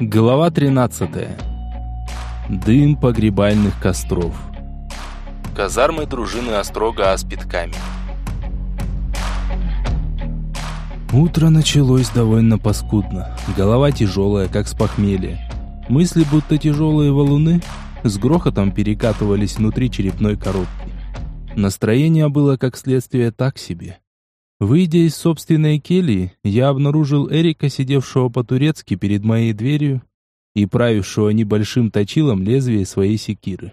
Глава 13. Дым погребальных костров. Казармы дружины Острога Аспидками. Утро началось довольно паскудно. Голова тяжелая, как с похмелья. Мысли, будто тяжелые валуны, с грохотом перекатывались внутри черепной коробки. Настроение было, как следствие, так себе. Выйдя из собственной кельи, я обнаружил Эрика, сидевшего по-турецки перед моей дверью и правившего небольшим точилом лезвие своей секиры.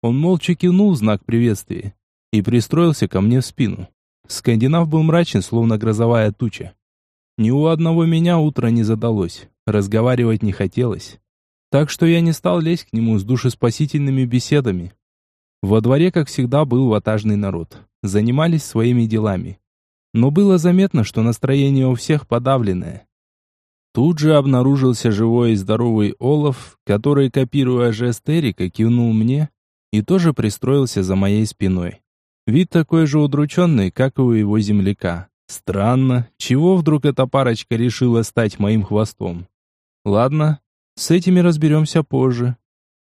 Он молча кивнул знак приветствия и пристроился ко мне в спину. Скандинав был мрачен, словно грозовая туча. Ни у одного меня утро не задалось, разговаривать не хотелось. Так что я не стал лезть к нему с душеспасительными беседами. Во дворе, как всегда, был ватажный народ. Занимались своими делами но было заметно, что настроение у всех подавленное. Тут же обнаружился живой и здоровый Олаф, который, копируя жест Эрика, кивнул мне и тоже пристроился за моей спиной. Вид такой же удрученный, как и у его земляка. Странно, чего вдруг эта парочка решила стать моим хвостом? Ладно, с этими разберемся позже.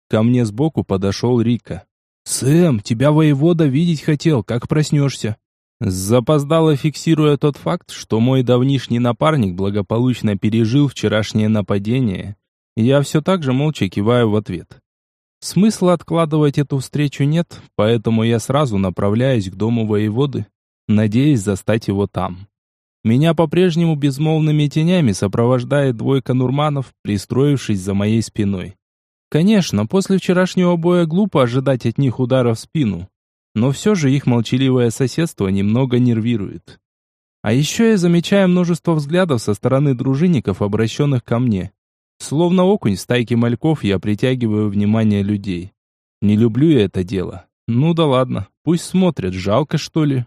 Ко мне сбоку подошел Рика. «Сэм, тебя воевода видеть хотел, как проснешься?» Запоздало фиксируя тот факт, что мой давнишний напарник благополучно пережил вчерашнее нападение, я все так же молча киваю в ответ. Смысла откладывать эту встречу нет, поэтому я сразу направляюсь к дому воеводы, надеясь застать его там. Меня по-прежнему безмолвными тенями сопровождает двойка нурманов, пристроившись за моей спиной. Конечно, после вчерашнего боя глупо ожидать от них удара в спину, но все же их молчаливое соседство немного нервирует. А еще я замечаю множество взглядов со стороны дружинников, обращенных ко мне. Словно окунь в стайке мальков я притягиваю внимание людей. Не люблю я это дело. Ну да ладно, пусть смотрят, жалко что ли.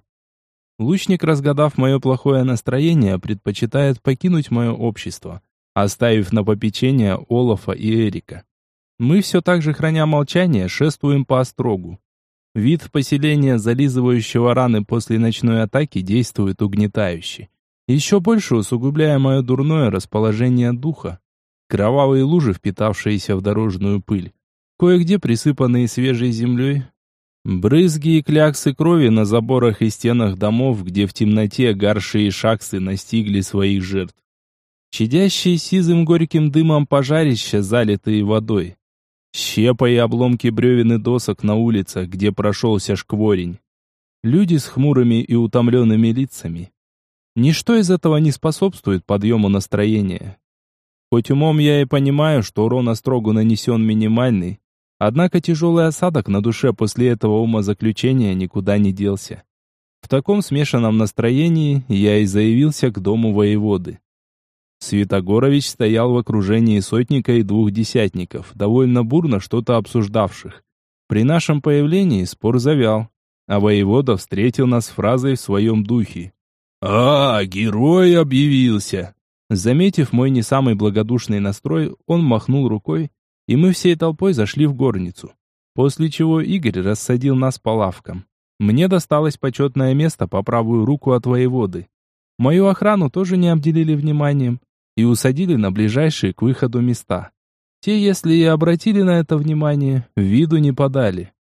Лучник, разгадав мое плохое настроение, предпочитает покинуть мое общество, оставив на попечение Олафа и Эрика. Мы все так же, храня молчание, шествуем по острогу. Вид поселения, зализывающего раны после ночной атаки, действует угнетающе. Еще больше усугубляя мое дурное расположение духа. Кровавые лужи, впитавшиеся в дорожную пыль, кое-где присыпанные свежей землей. Брызги и кляксы крови на заборах и стенах домов, где в темноте гарши и шаксы настигли своих жертв. Чадящие сизым горьким дымом пожарища, залитые водой. Щепа и обломки бревен и досок на улицах, где прошелся шкворень. Люди с хмурыми и утомленными лицами. Ничто из этого не способствует подъему настроения. Хоть умом я и понимаю, что урон острогу нанесен минимальный, однако тяжелый осадок на душе после этого умозаключения никуда не делся. В таком смешанном настроении я и заявился к дому воеводы. Святогорович стоял в окружении сотника и двух десятников, довольно бурно что-то обсуждавших. При нашем появлении спор завял, а воевода встретил нас фразой в своем духе. «А, герой объявился!» Заметив мой не самый благодушный настрой, он махнул рукой, и мы всей толпой зашли в горницу. После чего Игорь рассадил нас по лавкам. Мне досталось почетное место по правую руку от воеводы. Мою охрану тоже не обделили вниманием, и усадили на ближайшие к выходу места. Те, если и обратили на это внимание, виду не подали.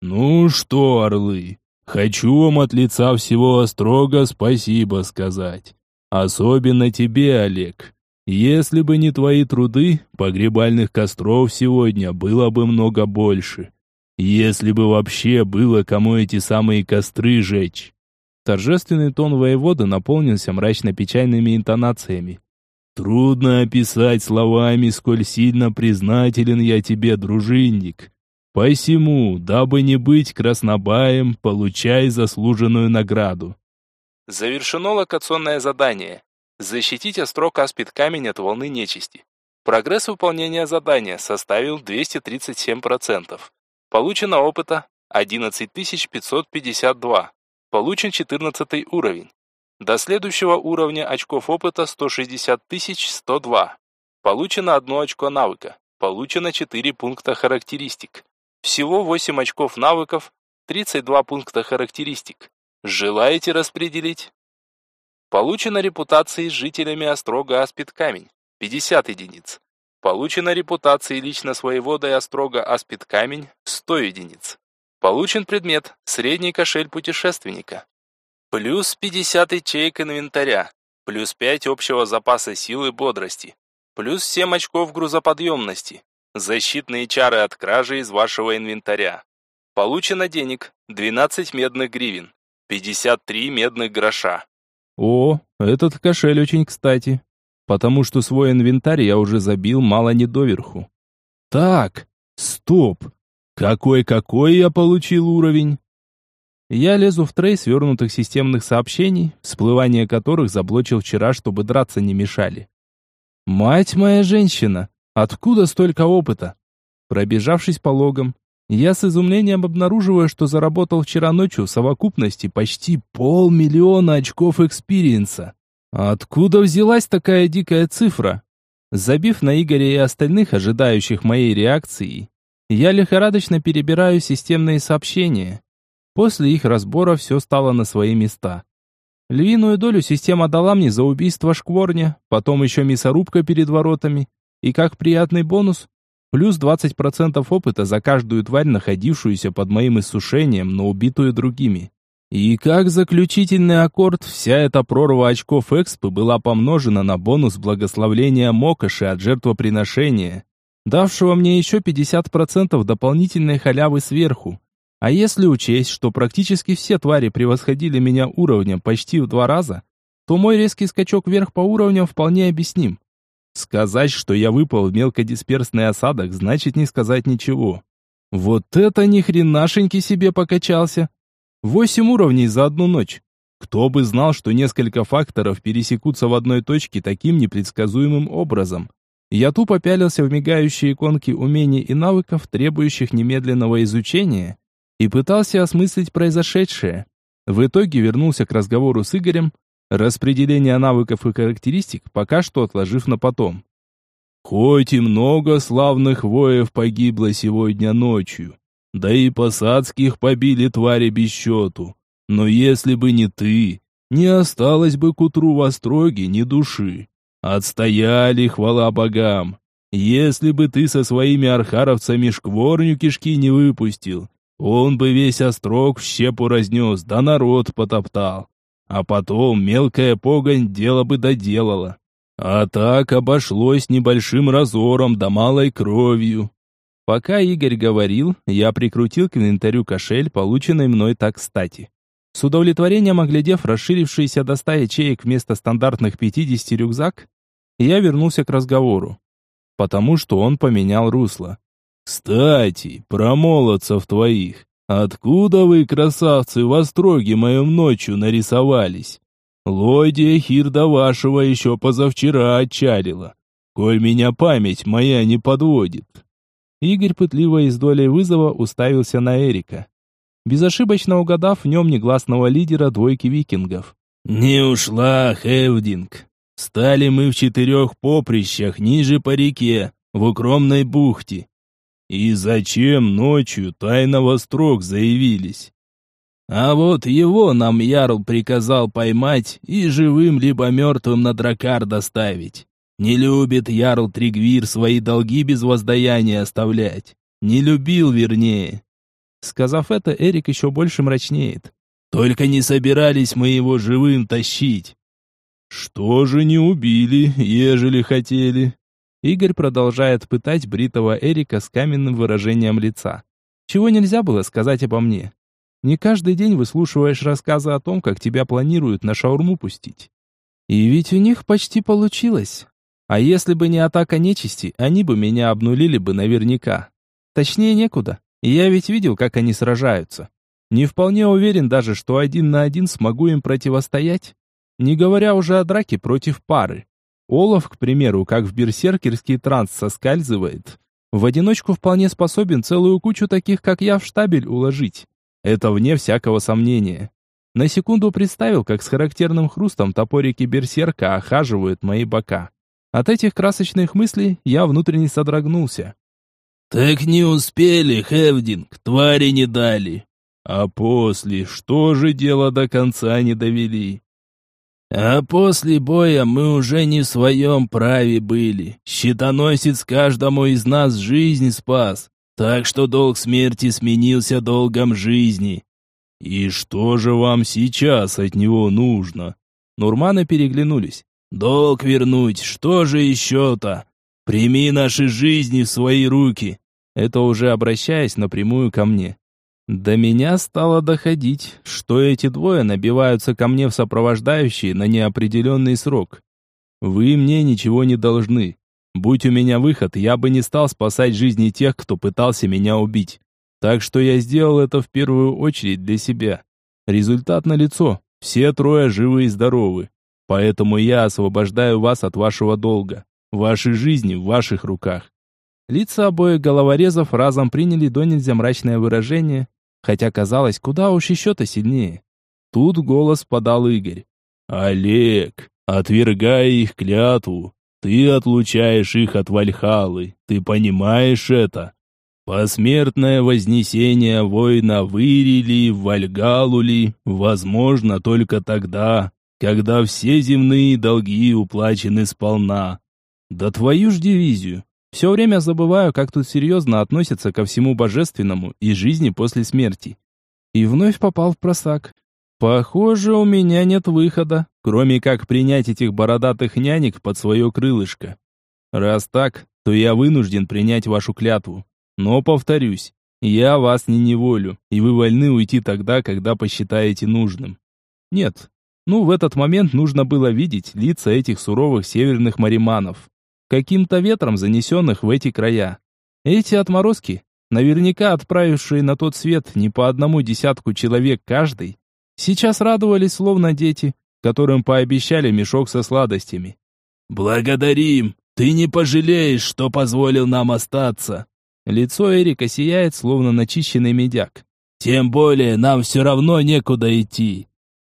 «Ну что, орлы, хочу вам от лица всего строго спасибо сказать. Особенно тебе, Олег. Если бы не твои труды, погребальных костров сегодня было бы много больше. Если бы вообще было кому эти самые костры жечь». Торжественный тон воевода наполнился мрачно-печальными интонациями. Трудно описать словами, сколь сильно признателен я тебе, дружинник. Посему, дабы не быть краснобаем, получай заслуженную награду. Завершено локационное задание. Защитить острог Аспид камень от волны нечисти. Прогресс выполнения задания составил 237%. Получено опыта 11552. Получен 14 уровень. До следующего уровня очков опыта 160 102. Получено одно очко навыка. Получено 4 пункта характеристик. Всего 8 очков навыков, 32 пункта характеристик. Желаете распределить? Получено репутации с жителями Острога Аспид Камень. 50 единиц. Получена репутация лично своевода и острога Аспид Камень 100 единиц. Получен предмет средний кошель путешественника. Плюс 50 ячеек инвентаря. Плюс 5 общего запаса силы и бодрости. Плюс 7 очков грузоподъемности. Защитные чары от кражи из вашего инвентаря. Получено денег 12 медных гривен. 53 медных гроша. О, этот кошель очень кстати. Потому что свой инвентарь я уже забил мало не доверху. Так, стоп. Какой-какой я получил уровень? Я лезу в трей свернутых системных сообщений, всплывание которых заблочил вчера, чтобы драться не мешали. Мать моя женщина, откуда столько опыта? Пробежавшись по логам, я с изумлением обнаруживаю, что заработал вчера ночью в совокупности почти полмиллиона очков экспириенса. Откуда взялась такая дикая цифра? Забив на Игоря и остальных, ожидающих моей реакции, я лихорадочно перебираю системные сообщения. После их разбора все стало на свои места. Львиную долю система дала мне за убийство шкворня, потом еще мясорубка перед воротами, и как приятный бонус, плюс 20% опыта за каждую тварь, находившуюся под моим иссушением, но убитую другими. И как заключительный аккорд, вся эта прорва очков экспы была помножена на бонус благословления Мокоши от жертвоприношения, давшего мне еще 50% дополнительной халявы сверху. А если учесть, что практически все твари превосходили меня уровнем почти в два раза, то мой резкий скачок вверх по уровням вполне объясним. Сказать, что я выпал в мелкодисперсный осадок, значит не сказать ничего. Вот это ни хренашеньки себе покачался. Восемь уровней за одну ночь. Кто бы знал, что несколько факторов пересекутся в одной точке таким непредсказуемым образом. Я тупо пялился в мигающие иконки умений и навыков, требующих немедленного изучения, и пытался осмыслить произошедшее. В итоге вернулся к разговору с Игорем, распределение навыков и характеристик пока что отложив на потом. Хоть и много славных воев погибло сегодня ночью, да и посадских побили твари без счету. Но если бы не ты, не осталось бы к утру в Остроге ни души. Отстояли, хвала богам. Если бы ты со своими архаровцами шкворню кишки не выпустил, он бы весь острог в щепу разнес, да народ потоптал. А потом мелкая погонь дело бы доделала. А так обошлось небольшим разором да малой кровью. Пока Игорь говорил, я прикрутил к инвентарю кошель, полученный мной так кстати. С удовлетворением оглядев расширившийся до 100 ячеек вместо стандартных 50 рюкзак, я вернулся к разговору. Потому что он поменял русло. «Кстати, про молодцев твоих. Откуда вы, красавцы, в остроге моем ночью нарисовались? Лодия Хирда вашего еще позавчера отчалила. Коль меня память моя не подводит». Игорь пытливо и с долей вызова уставился на Эрика, безошибочно угадав в нем негласного лидера двойки викингов. «Не ушла, Хевдинг. Стали мы в четырех поприщах ниже по реке, в укромной бухте. И зачем ночью тайно во строк заявились? А вот его нам Ярл приказал поймать и живым либо мертвым на дракар доставить. Не любит Ярл Тригвир свои долги без воздаяния оставлять. Не любил, вернее. Сказав это, Эрик еще больше мрачнеет. Только не собирались мы его живым тащить. Что же не убили, ежели хотели? Игорь продолжает пытать бритого Эрика с каменным выражением лица. Чего нельзя было сказать обо мне. Не каждый день выслушиваешь рассказы о том, как тебя планируют на шаурму пустить. И ведь у них почти получилось. А если бы не атака нечисти, они бы меня обнулили бы наверняка. Точнее, некуда. Я ведь видел, как они сражаются. Не вполне уверен даже, что один на один смогу им противостоять. Не говоря уже о драке против пары. Олаф, к примеру, как в берсеркерский транс соскальзывает, в одиночку вполне способен целую кучу таких, как я, в штабель уложить. Это вне всякого сомнения. На секунду представил, как с характерным хрустом топорики берсерка охаживают мои бока. От этих красочных мыслей я внутренне содрогнулся. «Так не успели, Хевдинг, твари не дали. А после, что же дело до конца не довели?» А после боя мы уже не в своем праве были. Щитоносец каждому из нас жизнь спас, так что долг смерти сменился долгом жизни. И что же вам сейчас от него нужно? Нурманы переглянулись. Долг вернуть, что же еще-то? Прими наши жизни в свои руки. Это уже обращаясь напрямую ко мне. До меня стало доходить, что эти двое набиваются ко мне в сопровождающие на неопределенный срок. Вы мне ничего не должны. Будь у меня выход, я бы не стал спасать жизни тех, кто пытался меня убить. Так что я сделал это в первую очередь для себя. Результат налицо. Все трое живы и здоровы. Поэтому я освобождаю вас от вашего долга. Ваши жизни в ваших руках. Лица обоих головорезов разом приняли до нельзя мрачное выражение, хотя казалось, куда уж еще-то сильнее. Тут голос подал Игорь. «Олег, отвергая их клятву, ты отлучаешь их от Вальхалы, ты понимаешь это? Посмертное вознесение воина в Ирили, в Вальгалули, возможно только тогда, когда все земные долги уплачены сполна. Да твою ж дивизию, все время забываю, как тут серьезно относятся ко всему божественному и жизни после смерти. И вновь попал в просак. Похоже, у меня нет выхода, кроме как принять этих бородатых нянек под свое крылышко. Раз так, то я вынужден принять вашу клятву. Но повторюсь, я вас не неволю, и вы вольны уйти тогда, когда посчитаете нужным. Нет, ну в этот момент нужно было видеть лица этих суровых северных мариманов каким-то ветром занесенных в эти края. Эти отморозки, наверняка отправившие на тот свет не по одному десятку человек каждый, сейчас радовались словно дети, которым пообещали мешок со сладостями. «Благодарим! Ты не пожалеешь, что позволил нам остаться!» Лицо Эрика сияет, словно начищенный медяк. «Тем более нам все равно некуда идти.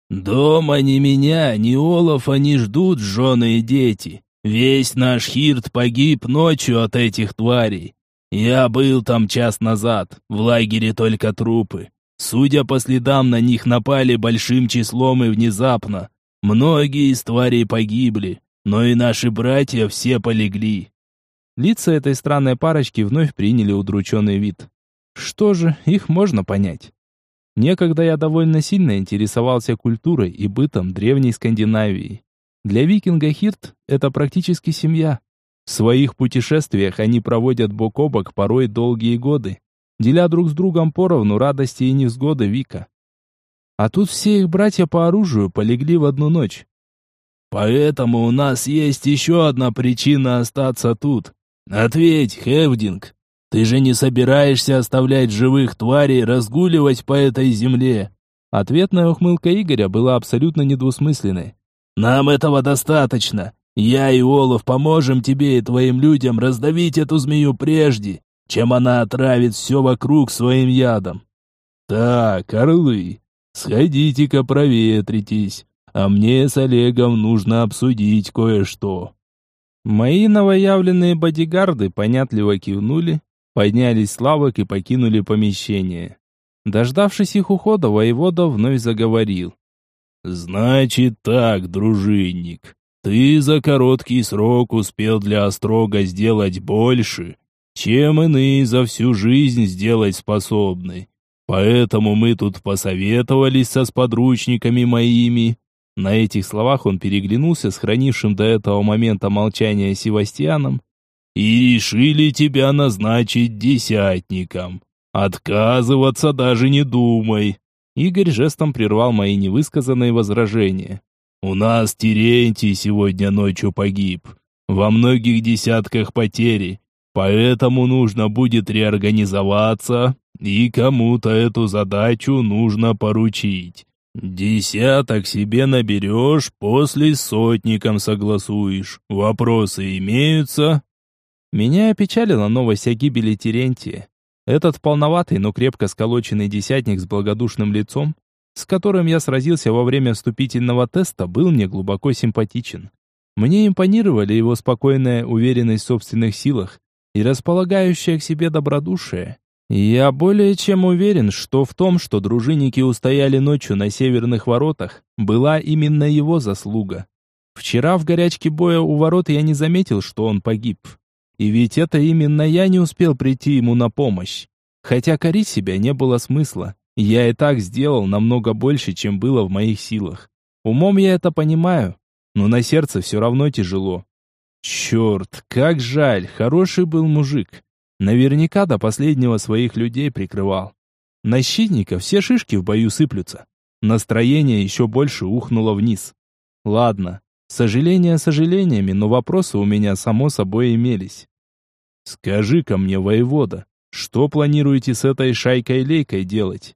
Дома ни меня, ни Олафа не ждут жены и дети. Весь наш хирт погиб ночью от этих тварей. Я был там час назад, в лагере только трупы. Судя по следам, на них напали большим числом и внезапно. Многие из тварей погибли, но и наши братья все полегли. Лица этой странной парочки вновь приняли удрученный вид. Что же, их можно понять. Некогда я довольно сильно интересовался культурой и бытом древней Скандинавии. Для викинга Хирт – это практически семья. В своих путешествиях они проводят бок о бок порой долгие годы, деля друг с другом поровну радости и невзгоды Вика. А тут все их братья по оружию полегли в одну ночь. Поэтому у нас есть еще одна причина остаться тут. Ответь, Хевдинг, ты же не собираешься оставлять живых тварей разгуливать по этой земле? Ответная ухмылка Игоря была абсолютно недвусмысленной. Нам этого достаточно. Я и Олаф поможем тебе и твоим людям раздавить эту змею прежде, чем она отравит все вокруг своим ядом. Так, орлы, сходите-ка проветритесь, а мне с Олегом нужно обсудить кое-что». Мои новоявленные бодигарды понятливо кивнули, поднялись с лавок и покинули помещение. Дождавшись их ухода, воевода вновь заговорил. «Значит так, дружинник, ты за короткий срок успел для Острога сделать больше, чем иные за всю жизнь сделать способны. Поэтому мы тут посоветовались со сподручниками моими». На этих словах он переглянулся с хранившим до этого момента молчания Севастьяном и решили тебя назначить десятником. Отказываться даже не думай. Игорь жестом прервал мои невысказанные возражения. «У нас Терентий сегодня ночью погиб. Во многих десятках потери. Поэтому нужно будет реорганизоваться, и кому-то эту задачу нужно поручить. Десяток себе наберешь, после с сотником согласуешь. Вопросы имеются?» Меня опечалила новость о гибели Терентия. Этот полноватый, но крепко сколоченный десятник с благодушным лицом, с которым я сразился во время вступительного теста, был мне глубоко симпатичен. Мне импонировали его спокойная уверенность в собственных силах и располагающая к себе добродушие. Я более чем уверен, что в том, что дружинники устояли ночью на северных воротах, была именно его заслуга. Вчера в горячке боя у ворот я не заметил, что он погиб. И ведь это именно я не успел прийти ему на помощь. Хотя корить себя не было смысла. Я и так сделал намного больше, чем было в моих силах. Умом я это понимаю, но на сердце все равно тяжело. Черт, как жаль, хороший был мужик. Наверняка до последнего своих людей прикрывал. На щитника все шишки в бою сыплются. Настроение еще больше ухнуло вниз. Ладно, сожаления сожалениями, но вопросы у меня само собой имелись. Скажи-ка мне, воевода, что планируете с этой шайкой-лейкой делать?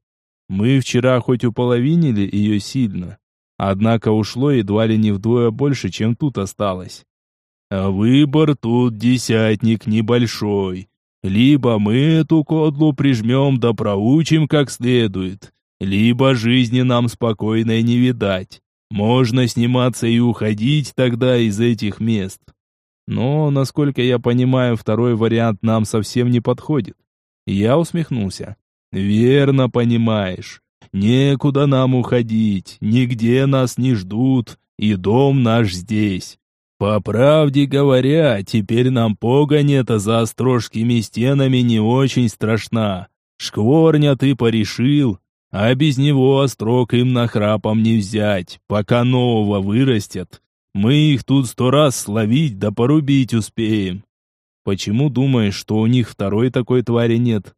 Мы вчера хоть уполовинили ее сильно, однако ушло едва ли не вдвое больше, чем тут осталось. А выбор тут десятник небольшой. Либо мы эту кодлу прижмем да проучим как следует, либо жизни нам спокойной не видать. Можно сниматься и уходить тогда из этих мест. Но, насколько я понимаю, второй вариант нам совсем не подходит. Я усмехнулся. Верно понимаешь. Некуда нам уходить, нигде нас не ждут, и дом наш здесь. По правде говоря, теперь нам погонь эта за острожскими стенами не очень страшна. Шкворня ты порешил, а без него острог им нахрапом не взять, пока нового вырастет. Мы их тут сто раз словить да порубить успеем. Почему думаешь, что у них второй такой твари нет?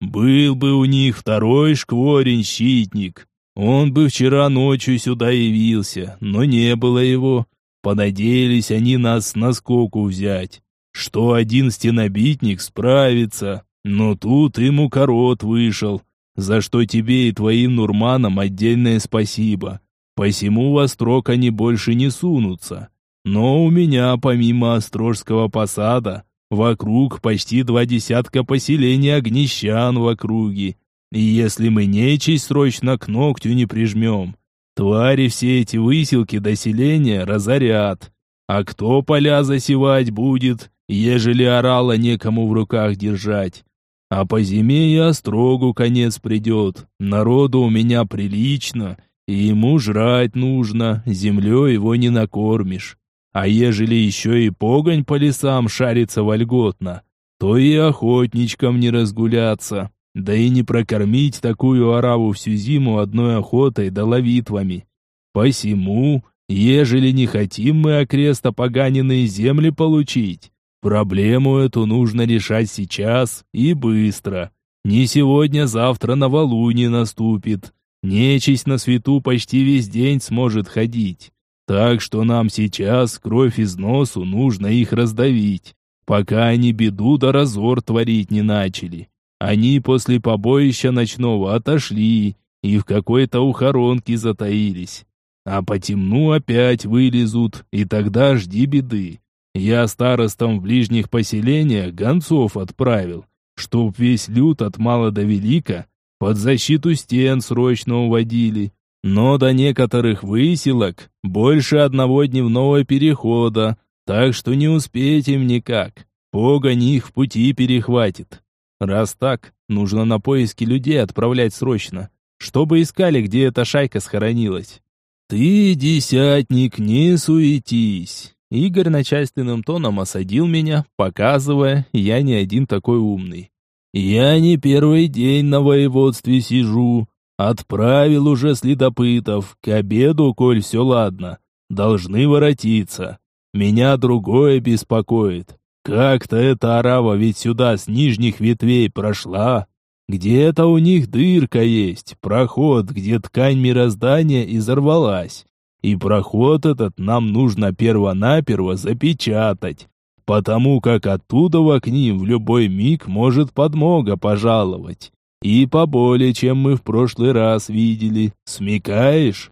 Был бы у них второй шкворень-щитник. Он бы вчера ночью сюда явился, но не было его. Понадеялись они нас на скоку взять, что один стенобитник справится, но тут ему корот вышел, за что тебе и твоим Нурманам отдельное спасибо. Посему во строк они больше не сунутся. Но у меня, помимо Острожского посада, вокруг почти два десятка поселений огнищан в округе. И если мы нечисть срочно к ногтю не прижмем, Твари все эти выселки до селения разорят. А кто поля засевать будет, ежели орала некому в руках держать? А по зиме и острогу конец придет. Народу у меня прилично, ему жрать нужно, землей его не накормишь. А ежели еще и погонь по лесам шарится вольготно, то и охотничкам не разгуляться. Да и не прокормить такую ораву всю зиму одной охотой да ловитвами. Посему, ежели не хотим мы окрест опоганенные земли получить, проблему эту нужно решать сейчас и быстро. Не сегодня-завтра новолуние наступит. Нечисть на свету почти весь день сможет ходить. Так что нам сейчас кровь из носу нужно их раздавить, пока они беду да разор творить не начали. Они после побоища ночного отошли и в какой-то ухоронке затаились. А по темну опять вылезут, и тогда жди беды. Я старостам в ближних поселениях гонцов отправил, чтоб весь люд от мала до велика под защиту стен срочно уводили. Но до некоторых выселок больше одного дневного перехода, так что не успеете им никак. Погонь их в пути перехватит. Раз так, нужно на поиски людей отправлять срочно, чтобы искали, где эта шайка схоронилась. Ты, десятник, не суетись. Игорь начальственным тоном осадил меня, показывая, я не один такой умный. Я не первый день на воеводстве сижу. Отправил уже следопытов. К обеду, коль все ладно, должны воротиться. Меня другое беспокоит. Как-то эта арава ведь сюда с нижних ветвей прошла. Где-то у них дырка есть, проход, где ткань мироздания изорвалась. И проход этот нам нужно перво-наперво запечатать, потому как оттуда к ним в любой миг может подмога пожаловать. И поболее, чем мы в прошлый раз видели. Смекаешь?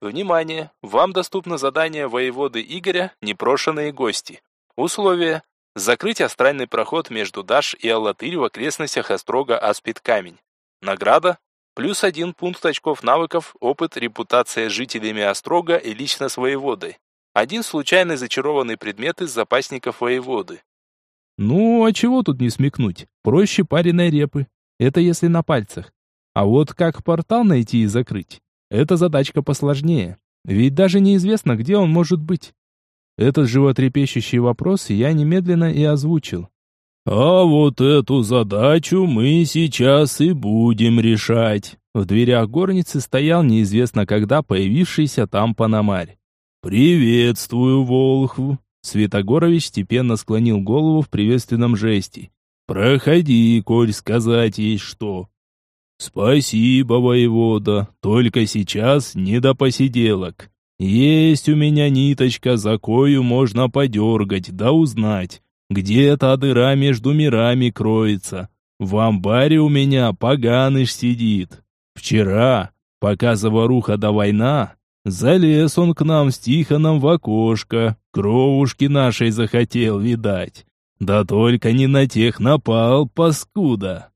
Внимание! Вам доступно задание воеводы Игоря «Непрошенные гости». Условия. Закрыть астральный проход между Даш и Аллатырь в окрестностях Острога Аспид Камень. Награда. Плюс один пункт очков навыков, опыт, репутация жителями Острога и лично с воеводой. Один случайный зачарованный предмет из запасников воеводы. Ну, а чего тут не смекнуть? Проще пареной репы. Это если на пальцах. А вот как портал найти и закрыть? Это задачка посложнее. Ведь даже неизвестно, где он может быть. Этот животрепещущий вопрос я немедленно и озвучил. «А вот эту задачу мы сейчас и будем решать». В дверях горницы стоял неизвестно когда появившийся там Панамарь. «Приветствую, Волхв!» Святогорович степенно склонил голову в приветственном жесте. «Проходи, коль сказать есть что». «Спасибо, воевода, только сейчас не до посиделок. Есть у меня ниточка, за кою можно подергать, да узнать, где та дыра между мирами кроется. В амбаре у меня поганыш сидит. Вчера, пока заваруха да война, залез он к нам с Тихоном в окошко, кровушки нашей захотел видать. Да только не на тех напал, паскуда.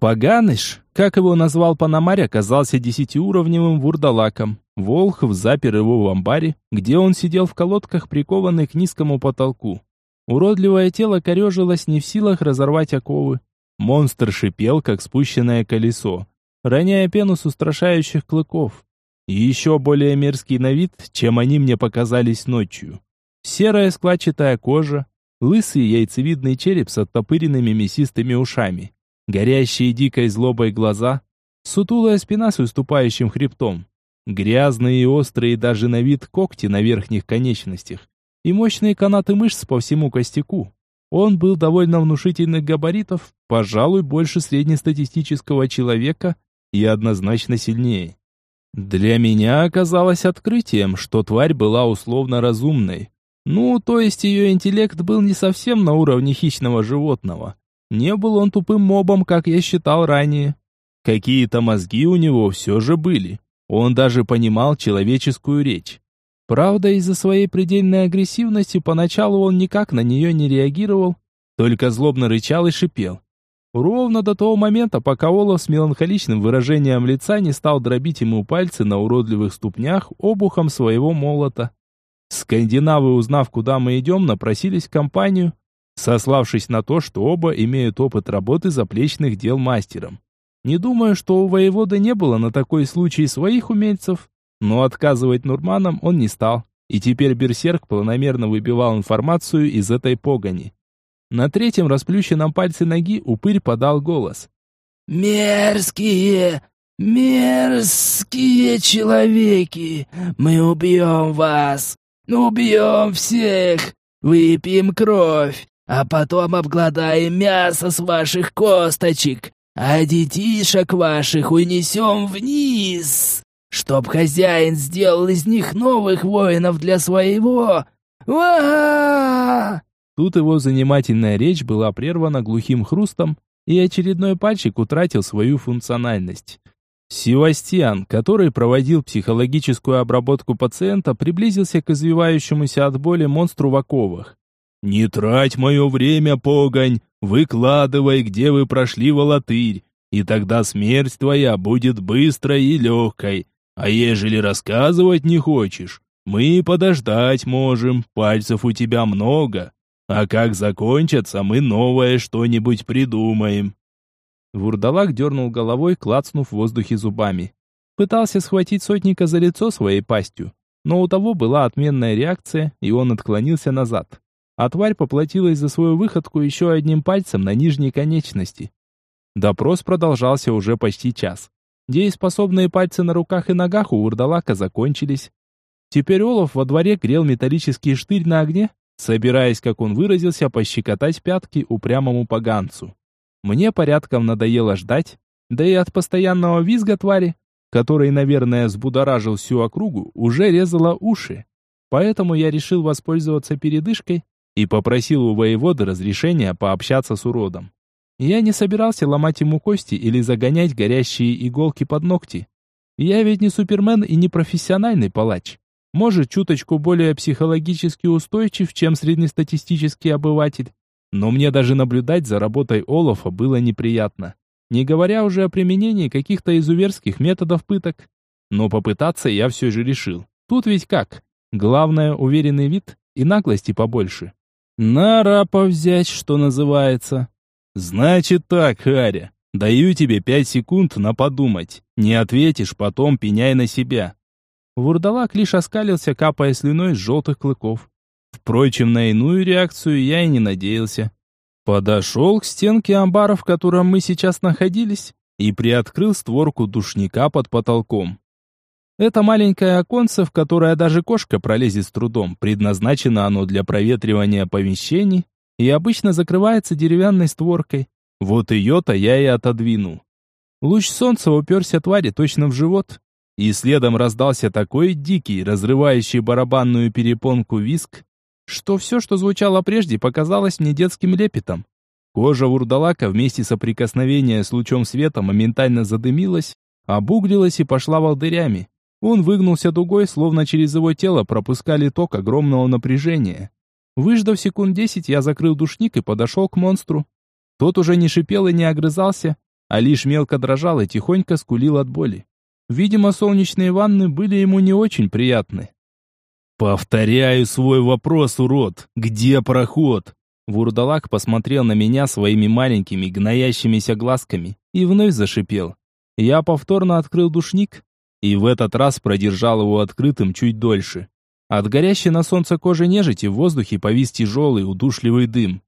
Поганыш, как его назвал Панамарь, оказался десятиуровневым вурдалаком. Волхов запер его в амбаре, где он сидел в колодках, прикованный к низкому потолку. Уродливое тело корежилось не в силах разорвать оковы. Монстр шипел, как спущенное колесо, роняя пену с устрашающих клыков. И еще более мерзкий на вид, чем они мне показались ночью. Серая складчатая кожа, лысый яйцевидный череп с оттопыренными мясистыми ушами горящие дикой злобой глаза, сутулая спина с выступающим хребтом, грязные и острые даже на вид когти на верхних конечностях и мощные канаты мышц по всему костяку. Он был довольно внушительных габаритов, пожалуй, больше среднестатистического человека и однозначно сильнее. Для меня оказалось открытием, что тварь была условно разумной. Ну, то есть ее интеллект был не совсем на уровне хищного животного, не был он тупым мобом, как я считал ранее. Какие-то мозги у него все же были. Он даже понимал человеческую речь. Правда, из-за своей предельной агрессивности поначалу он никак на нее не реагировал, только злобно рычал и шипел. Ровно до того момента, пока Олаф с меланхоличным выражением лица не стал дробить ему пальцы на уродливых ступнях обухом своего молота. Скандинавы, узнав, куда мы идем, напросились в компанию, сославшись на то, что оба имеют опыт работы заплечных дел мастером. Не думаю, что у воевода не было на такой случай своих умельцев, но отказывать Нурманам он не стал, и теперь Берсерк планомерно выбивал информацию из этой погони. На третьем расплющенном пальце ноги упырь подал голос. «Мерзкие, мерзкие человеки! Мы убьем вас! Убьем всех! Выпьем кровь! а потом обгладаем мясо с ваших косточек, а детишек ваших унесем вниз, чтоб хозяин сделал из них новых воинов для своего. Ва! Тут его занимательная речь была прервана глухим хрустом, и очередной пальчик утратил свою функциональность. Севастьян, который проводил психологическую обработку пациента, приблизился к извивающемуся от боли монстру в оковах. «Не трать мое время, погонь! Выкладывай, где вы прошли волотырь, и тогда смерть твоя будет быстрой и легкой. А ежели рассказывать не хочешь, мы подождать можем, пальцев у тебя много. А как закончатся, мы новое что-нибудь придумаем». Вурдалак дернул головой, клацнув в воздухе зубами. Пытался схватить сотника за лицо своей пастью, но у того была отменная реакция, и он отклонился назад а тварь поплатилась за свою выходку еще одним пальцем на нижней конечности. Допрос продолжался уже почти час. Дееспособные пальцы на руках и ногах у урдалака закончились. Теперь Олаф во дворе грел металлический штырь на огне, собираясь, как он выразился, пощекотать пятки упрямому поганцу. Мне порядком надоело ждать, да и от постоянного визга твари, который, наверное, взбудоражил всю округу, уже резало уши. Поэтому я решил воспользоваться передышкой и попросил у воевода разрешения пообщаться с уродом. Я не собирался ломать ему кости или загонять горящие иголки под ногти. Я ведь не супермен и не профессиональный палач. Может, чуточку более психологически устойчив, чем среднестатистический обыватель. Но мне даже наблюдать за работой Олафа было неприятно. Не говоря уже о применении каких-то изуверских методов пыток. Но попытаться я все же решил. Тут ведь как? Главное, уверенный вид и наглости побольше. На рапа взять, что называется. Значит так, Харя, даю тебе пять секунд на подумать. Не ответишь, потом пеняй на себя. Вурдалак лишь оскалился, капая слюной с желтых клыков. Впрочем, на иную реакцию я и не надеялся. Подошел к стенке амбара, в котором мы сейчас находились, и приоткрыл створку душника под потолком. Это маленькое оконце, в которое даже кошка пролезет с трудом, предназначено оно для проветривания помещений и обычно закрывается деревянной створкой. Вот ее-то я и отодвинул. Луч солнца уперся твари точно в живот, и следом раздался такой дикий, разрывающий барабанную перепонку виск, что все, что звучало прежде, показалось мне детским лепетом. Кожа вурдалака вместе соприкосновения с лучом света моментально задымилась, обуглилась и пошла волдырями. Он выгнулся дугой, словно через его тело пропускали ток огромного напряжения. Выждав секунд десять, я закрыл душник и подошел к монстру. Тот уже не шипел и не огрызался, а лишь мелко дрожал и тихонько скулил от боли. Видимо, солнечные ванны были ему не очень приятны. «Повторяю свой вопрос, урод! Где проход?» Вурдалак посмотрел на меня своими маленькими гноящимися глазками и вновь зашипел. Я повторно открыл душник и в этот раз продержал его открытым чуть дольше. От горящей на солнце кожи нежити в воздухе повис тяжелый удушливый дым.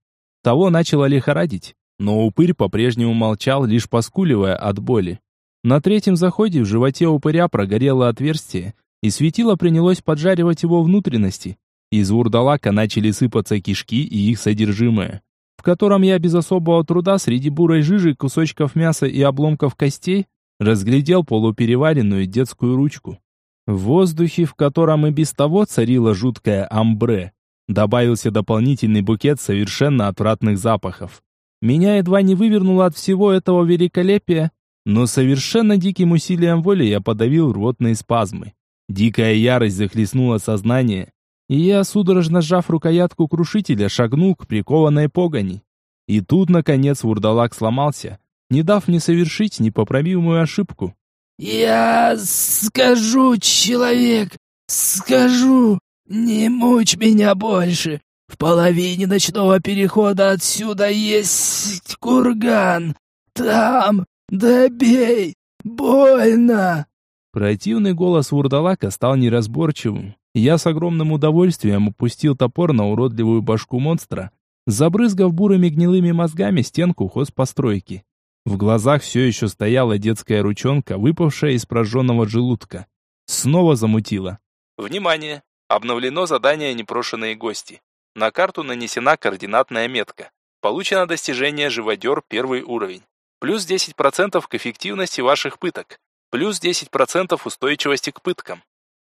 Того начало лихорадить, но упырь по-прежнему молчал, лишь поскуливая от боли. На третьем заходе в животе упыря прогорело отверстие, и светило принялось поджаривать его внутренности. Из вурдалака начали сыпаться кишки и их содержимое, в котором я без особого труда среди бурой жижи, кусочков мяса и обломков костей разглядел полупереваренную детскую ручку. В воздухе, в котором и без того царила жуткая амбре, добавился дополнительный букет совершенно отвратных запахов. Меня едва не вывернуло от всего этого великолепия, но совершенно диким усилием воли я подавил рвотные спазмы. Дикая ярость захлестнула сознание, и я, судорожно сжав рукоятку крушителя, шагнул к прикованной погони. И тут, наконец, вурдалак сломался, не дав мне совершить непоправимую ошибку. «Я скажу, человек, скажу, не мучь меня больше. В половине ночного перехода отсюда есть курган. Там добей, больно!» Противный голос вурдалака стал неразборчивым. Я с огромным удовольствием опустил топор на уродливую башку монстра, забрызгав бурыми гнилыми мозгами стенку хозпостройки. В глазах все еще стояла детская ручонка, выпавшая из прожженного желудка. Снова замутила. Внимание! Обновлено задание «Непрошенные гости». На карту нанесена координатная метка. Получено достижение «Живодер» первый уровень. Плюс 10% к эффективности ваших пыток. Плюс 10% устойчивости к пыткам.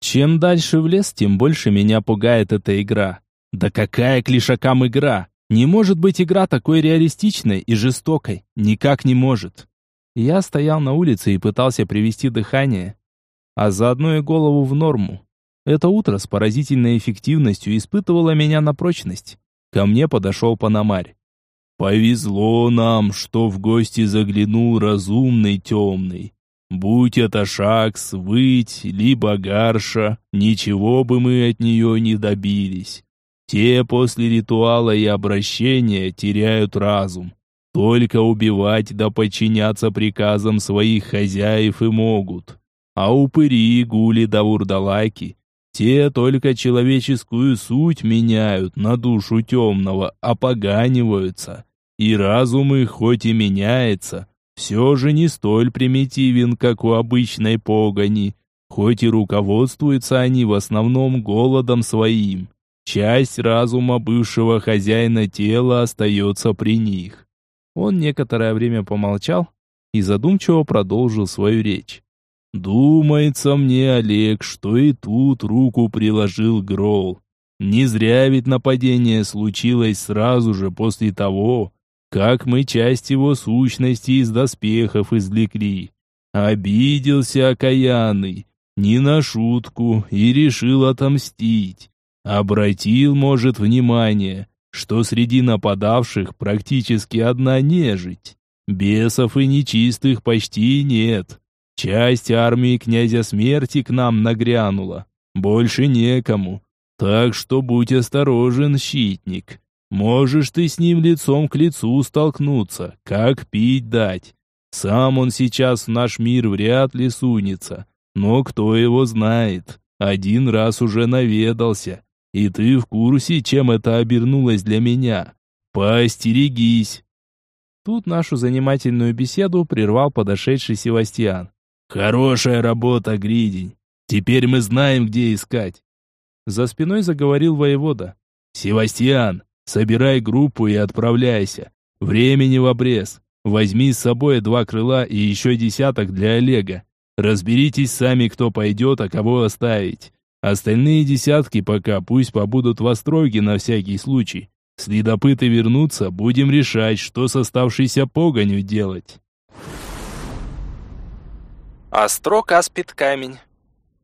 Чем дальше в лес, тем больше меня пугает эта игра. Да какая к лишакам игра! Не может быть игра такой реалистичной и жестокой. Никак не может. Я стоял на улице и пытался привести дыхание, а заодно и голову в норму. Это утро с поразительной эффективностью испытывало меня на прочность. Ко мне подошел Панамарь. «Повезло нам, что в гости заглянул разумный темный. Будь это Шакс, Выть, либо Гарша, ничего бы мы от нее не добились. Те после ритуала и обращения теряют разум. Только убивать да подчиняться приказам своих хозяев и могут. А упыри, гули да урдалаки, те только человеческую суть меняют на душу темного, опоганиваются. И разум их хоть и меняется, все же не столь примитивен, как у обычной погони, хоть и руководствуются они в основном голодом своим. Часть разума бывшего хозяина тела остается при них. Он некоторое время помолчал и задумчиво продолжил свою речь. «Думается мне, Олег, что и тут руку приложил Грол. Не зря ведь нападение случилось сразу же после того, как мы часть его сущности из доспехов извлекли. Обиделся окаянный, не на шутку, и решил отомстить. Обратил, может, внимание, что среди нападавших практически одна нежить. Бесов и нечистых почти нет. Часть армии князя смерти к нам нагрянула. Больше некому. Так что будь осторожен, щитник. Можешь ты с ним лицом к лицу столкнуться, как пить дать. Сам он сейчас в наш мир вряд ли сунется, но кто его знает. Один раз уже наведался, и ты в курсе, чем это обернулось для меня. Поостерегись. Тут нашу занимательную беседу прервал подошедший Севастьян. Хорошая работа, Гридень. Теперь мы знаем, где искать. За спиной заговорил воевода. Севастьян, собирай группу и отправляйся. Времени в обрез. Возьми с собой два крыла и еще десяток для Олега. Разберитесь сами, кто пойдет, а кого оставить. Остальные десятки пока пусть побудут в Остроге на всякий случай. Следопыты вернутся, будем решать, что с оставшейся погонью делать. Острог аспид камень.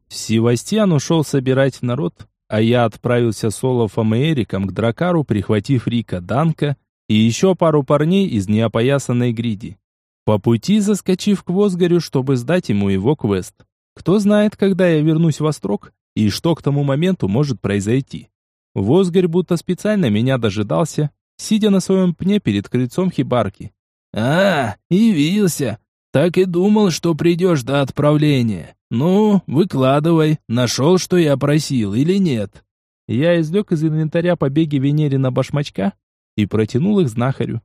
Севастьян ушел собирать народ, а я отправился с Олафом и Эриком к Дракару, прихватив Рика Данка и еще пару парней из неопоясанной гриди. По пути заскочив к Возгорю, чтобы сдать ему его квест. Кто знает, когда я вернусь в Острог и что к тому моменту может произойти. Возгорь будто специально меня дожидался, сидя на своем пне перед крыльцом хибарки. «А, явился. Так и думал, что придешь до отправления. Ну, выкладывай, нашел, что я просил, или нет?» Я извлек из инвентаря побеги Венерина башмачка и протянул их знахарю.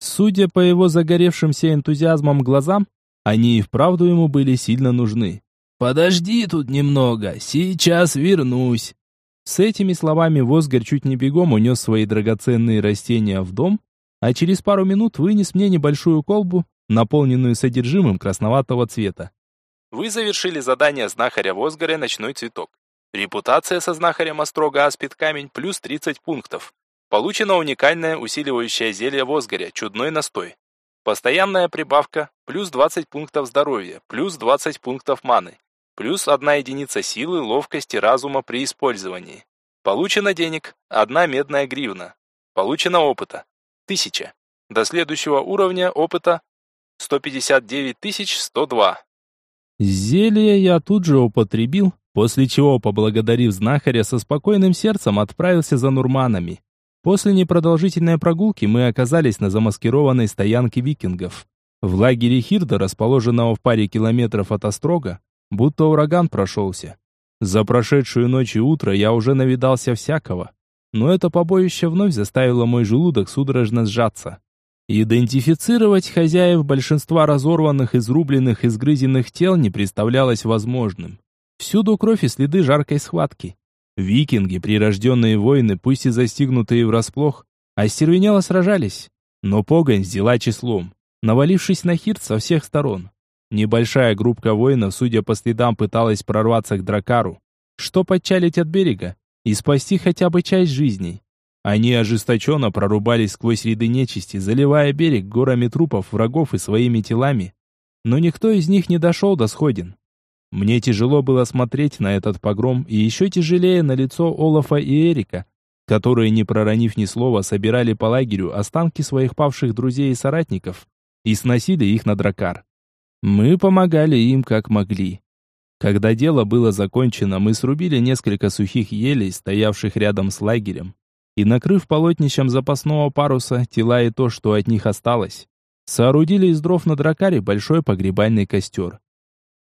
Судя по его загоревшимся энтузиазмом глазам, они и вправду ему были сильно нужны. «Подожди тут немного, сейчас вернусь». С этими словами Возгорь чуть не бегом унес свои драгоценные растения в дом, а через пару минут вынес мне небольшую колбу, наполненную содержимым красноватого цвета. Вы завершили задание знахаря Возгоря «Ночной цветок». Репутация со знахарем Острога Аспид Камень плюс 30 пунктов. Получено уникальное усиливающее зелье Возгоря «Чудной настой». Постоянная прибавка плюс 20 пунктов здоровья, плюс 20 пунктов маны, плюс 1 единица силы, ловкости, разума при использовании. Получено денег – 1 медная гривна. Получено опыта – 1000. До следующего уровня опыта – 159 102. Зелье я тут же употребил, после чего, поблагодарив знахаря, со спокойным сердцем отправился за Нурманами. После непродолжительной прогулки мы оказались на замаскированной стоянке викингов. В лагере Хирда, расположенного в паре километров от Острога, будто ураган прошелся. За прошедшую ночь и утро я уже навидался всякого, но это побоище вновь заставило мой желудок судорожно сжаться. Идентифицировать хозяев большинства разорванных, изрубленных, изгрызенных тел не представлялось возможным. Всюду кровь и следы жаркой схватки. Викинги, прирожденные воины, пусть и застигнутые врасплох, остервенело сражались. Но погонь взяла числом, навалившись на Хирт со всех сторон. Небольшая группка воинов, судя по следам, пыталась прорваться к Дракару, что подчалить от берега и спасти хотя бы часть жизней. Они ожесточенно прорубались сквозь ряды нечисти, заливая берег горами трупов врагов и своими телами. Но никто из них не дошел до сходин. Мне тяжело было смотреть на этот погром, и еще тяжелее на лицо Олафа и Эрика, которые, не проронив ни слова, собирали по лагерю останки своих павших друзей и соратников и сносили их на дракар. Мы помогали им как могли. Когда дело было закончено, мы срубили несколько сухих елей, стоявших рядом с лагерем, и, накрыв полотнищем запасного паруса тела и то, что от них осталось, соорудили из дров на дракаре большой погребальный костер.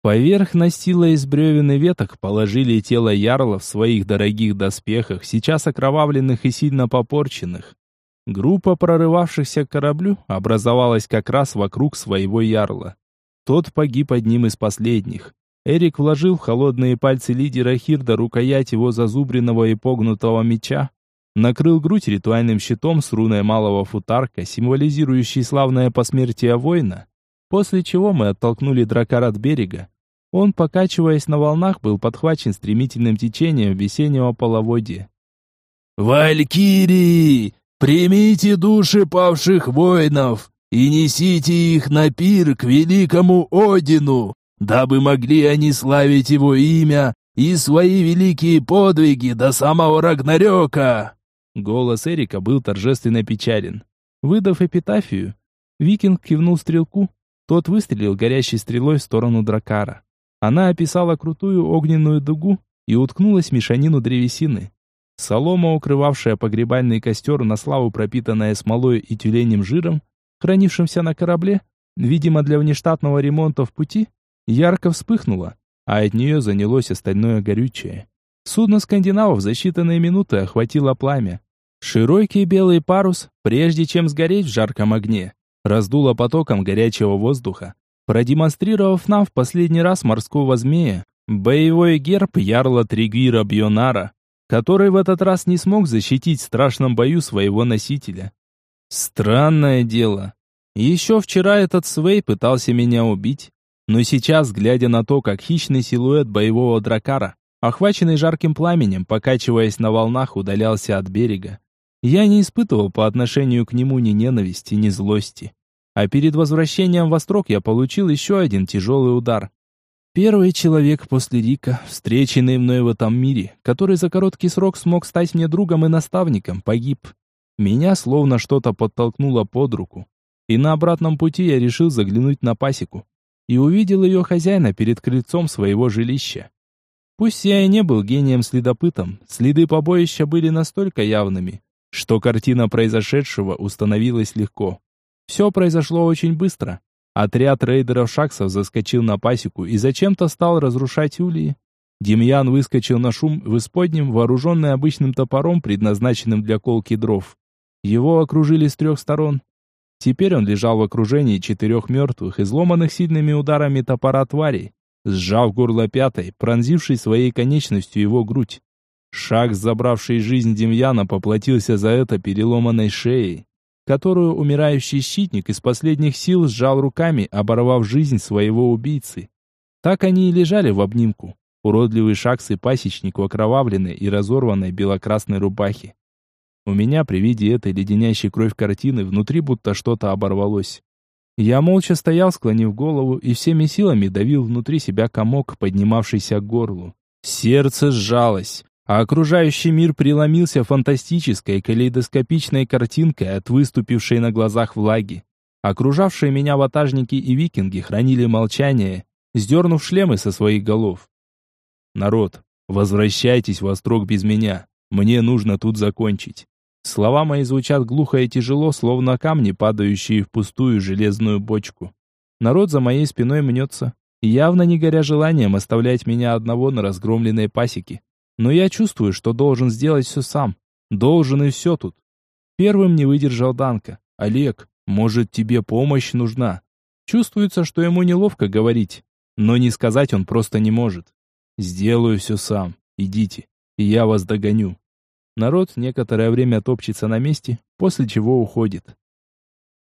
Поверх настила из бревен и веток положили тело ярла в своих дорогих доспехах, сейчас окровавленных и сильно попорченных. Группа прорывавшихся к кораблю образовалась как раз вокруг своего ярла. Тот погиб одним из последних. Эрик вложил в холодные пальцы лидера Хирда рукоять его зазубренного и погнутого меча, накрыл грудь ритуальным щитом с руной малого футарка, символизирующей славное посмертие воина, после чего мы оттолкнули дракар от берега, он, покачиваясь на волнах, был подхвачен стремительным течением весеннего половодья. «Валькирии, примите души павших воинов и несите их на пир к великому Одину, дабы могли они славить его имя и свои великие подвиги до самого Рагнарёка!» Голос Эрика был торжественно печален. Выдав эпитафию, викинг кивнул стрелку, тот выстрелил горящей стрелой в сторону Дракара. Она описала крутую огненную дугу и уткнулась в мешанину древесины. Солома, укрывавшая погребальный костер, на славу пропитанная смолой и тюленем жиром, хранившимся на корабле, видимо, для внештатного ремонта в пути, ярко вспыхнула, а от нее занялось остальное горючее. Судно скандинавов за считанные минуты охватило пламя. Широкий белый парус, прежде чем сгореть в жарком огне, раздуло потоком горячего воздуха, продемонстрировав нам в последний раз морского змея, боевой герб ярла Тригвира Бьонара, который в этот раз не смог защитить в страшном бою своего носителя. Странное дело. Еще вчера этот Свей пытался меня убить, но сейчас, глядя на то, как хищный силуэт боевого дракара, охваченный жарким пламенем, покачиваясь на волнах, удалялся от берега, я не испытывал по отношению к нему ни ненависти, ни злости. А перед возвращением в Острог я получил еще один тяжелый удар. Первый человек после Рика, встреченный мной в этом мире, который за короткий срок смог стать мне другом и наставником, погиб. Меня словно что-то подтолкнуло под руку. И на обратном пути я решил заглянуть на пасеку. И увидел ее хозяина перед крыльцом своего жилища. Пусть я и не был гением-следопытом, следы побоища были настолько явными, что картина произошедшего установилась легко. Все произошло очень быстро. Отряд рейдеров-шаксов заскочил на пасеку и зачем-то стал разрушать ульи. Демьян выскочил на шум в исподнем, вооруженный обычным топором, предназначенным для колки дров. Его окружили с трех сторон. Теперь он лежал в окружении четырех мертвых, изломанных сильными ударами топора тварей, сжав горло пятой, пронзившей своей конечностью его грудь. Шаг, забравший жизнь Демьяна, поплатился за это переломанной шеей, которую умирающий щитник из последних сил сжал руками, оборвав жизнь своего убийцы. Так они и лежали в обнимку. Уродливый шакс и пасечник в окровавленной и разорванной белокрасной рубахе. У меня при виде этой леденящей кровь картины внутри будто что-то оборвалось. Я молча стоял, склонив голову, и всеми силами давил внутри себя комок, поднимавшийся к горлу. Сердце сжалось а окружающий мир преломился фантастической калейдоскопичной картинкой от выступившей на глазах влаги. Окружавшие меня ватажники и викинги хранили молчание, сдернув шлемы со своих голов. «Народ, возвращайтесь в Острог без меня. Мне нужно тут закончить». Слова мои звучат глухо и тяжело, словно камни, падающие в пустую железную бочку. Народ за моей спиной мнется, явно не горя желанием оставлять меня одного на разгромленной пасеке. Но я чувствую, что должен сделать все сам. Должен и все тут. Первым не выдержал Данка. «Олег, может, тебе помощь нужна?» Чувствуется, что ему неловко говорить, но не сказать он просто не может. «Сделаю все сам. Идите, и я вас догоню». Народ некоторое время топчется на месте, после чего уходит.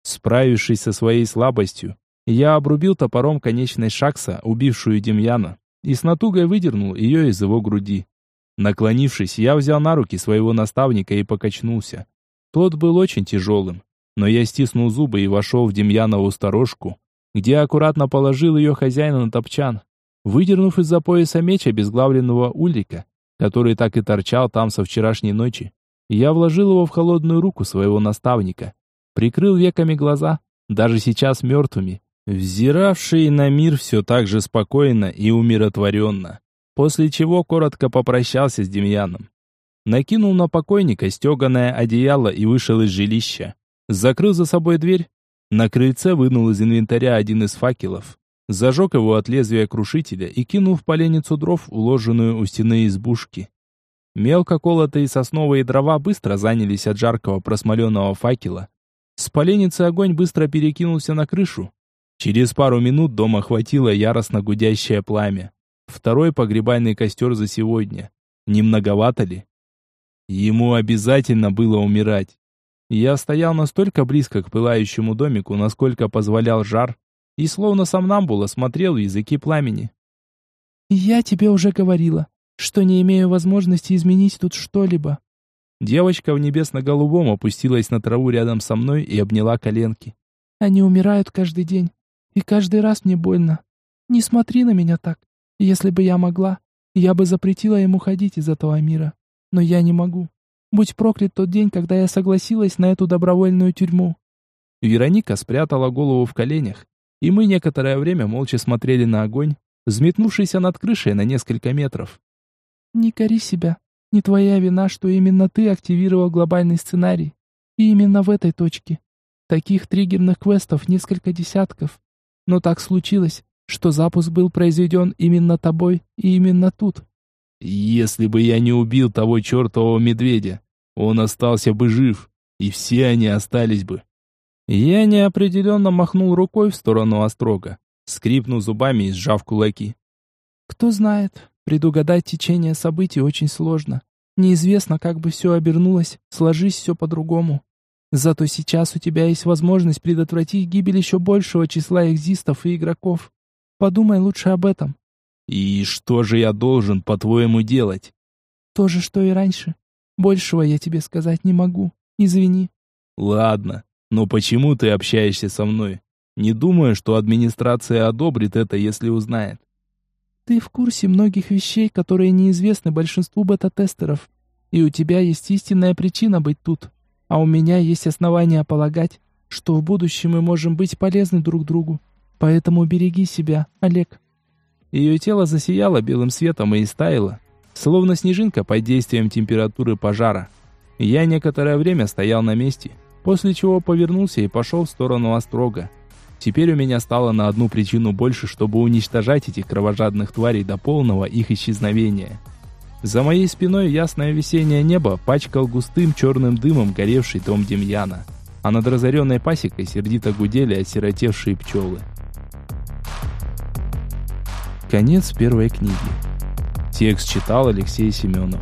Справившись со своей слабостью, я обрубил топором конечность Шакса, убившую Демьяна, и с натугой выдернул ее из его груди. Наклонившись, я взял на руки своего наставника и покачнулся. Тот был очень тяжелым, но я стиснул зубы и вошел в Демьянову сторожку, где аккуратно положил ее хозяина на топчан, выдернув из-за пояса меч обезглавленного Ульрика, который так и торчал там со вчерашней ночи. Я вложил его в холодную руку своего наставника, прикрыл веками глаза, даже сейчас мертвыми, взиравшие на мир все так же спокойно и умиротворенно после чего коротко попрощался с Демьяном. Накинул на покойника стеганое одеяло и вышел из жилища. Закрыл за собой дверь. На крыльце вынул из инвентаря один из факелов. Зажег его от лезвия крушителя и кинул в поленницу дров, уложенную у стены избушки. Мелко колотые сосновые дрова быстро занялись от жаркого просмоленного факела. С поленницы огонь быстро перекинулся на крышу. Через пару минут дом охватило яростно гудящее пламя. Второй погребальный костер за сегодня. Не многовато ли? Ему обязательно было умирать. Я стоял настолько близко к пылающему домику, насколько позволял жар, и словно сам намбула смотрел в языки пламени. «Я тебе уже говорила, что не имею возможности изменить тут что-либо». Девочка в небесно-голубом опустилась на траву рядом со мной и обняла коленки. «Они умирают каждый день, и каждый раз мне больно. Не смотри на меня так. Если бы я могла, я бы запретила ему ходить из этого мира. Но я не могу. Будь проклят тот день, когда я согласилась на эту добровольную тюрьму. Вероника спрятала голову в коленях, и мы некоторое время молча смотрели на огонь, взметнувшийся над крышей на несколько метров. «Не кори себя. Не твоя вина, что именно ты активировал глобальный сценарий. И именно в этой точке. Таких триггерных квестов несколько десятков. Но так случилось, что запуск был произведен именно тобой и именно тут. Если бы я не убил того чертового медведя, он остался бы жив, и все они остались бы. Я неопределенно махнул рукой в сторону острога, скрипнув зубами и сжав кулаки. Кто знает, предугадать течение событий очень сложно. Неизвестно, как бы все обернулось, сложись все по-другому. Зато сейчас у тебя есть возможность предотвратить гибель еще большего числа экзистов и игроков. Подумай лучше об этом. И что же я должен, по-твоему, делать? То же, что и раньше. Большего я тебе сказать не могу. Извини. Ладно, но почему ты общаешься со мной? Не думаю, что администрация одобрит это, если узнает. Ты в курсе многих вещей, которые неизвестны большинству бета-тестеров. И у тебя есть истинная причина быть тут. А у меня есть основания полагать, что в будущем мы можем быть полезны друг другу. Поэтому береги себя, Олег». Ее тело засияло белым светом и истаяло, словно снежинка под действием температуры пожара. Я некоторое время стоял на месте, после чего повернулся и пошел в сторону острога. Теперь у меня стало на одну причину больше, чтобы уничтожать этих кровожадных тварей до полного их исчезновения. За моей спиной ясное весеннее небо пачкал густым черным дымом горевший дом Демьяна, а над разоренной пасекой сердито гудели осиротевшие пчелы. Конец первой книги. Текст читал Алексей Семенов.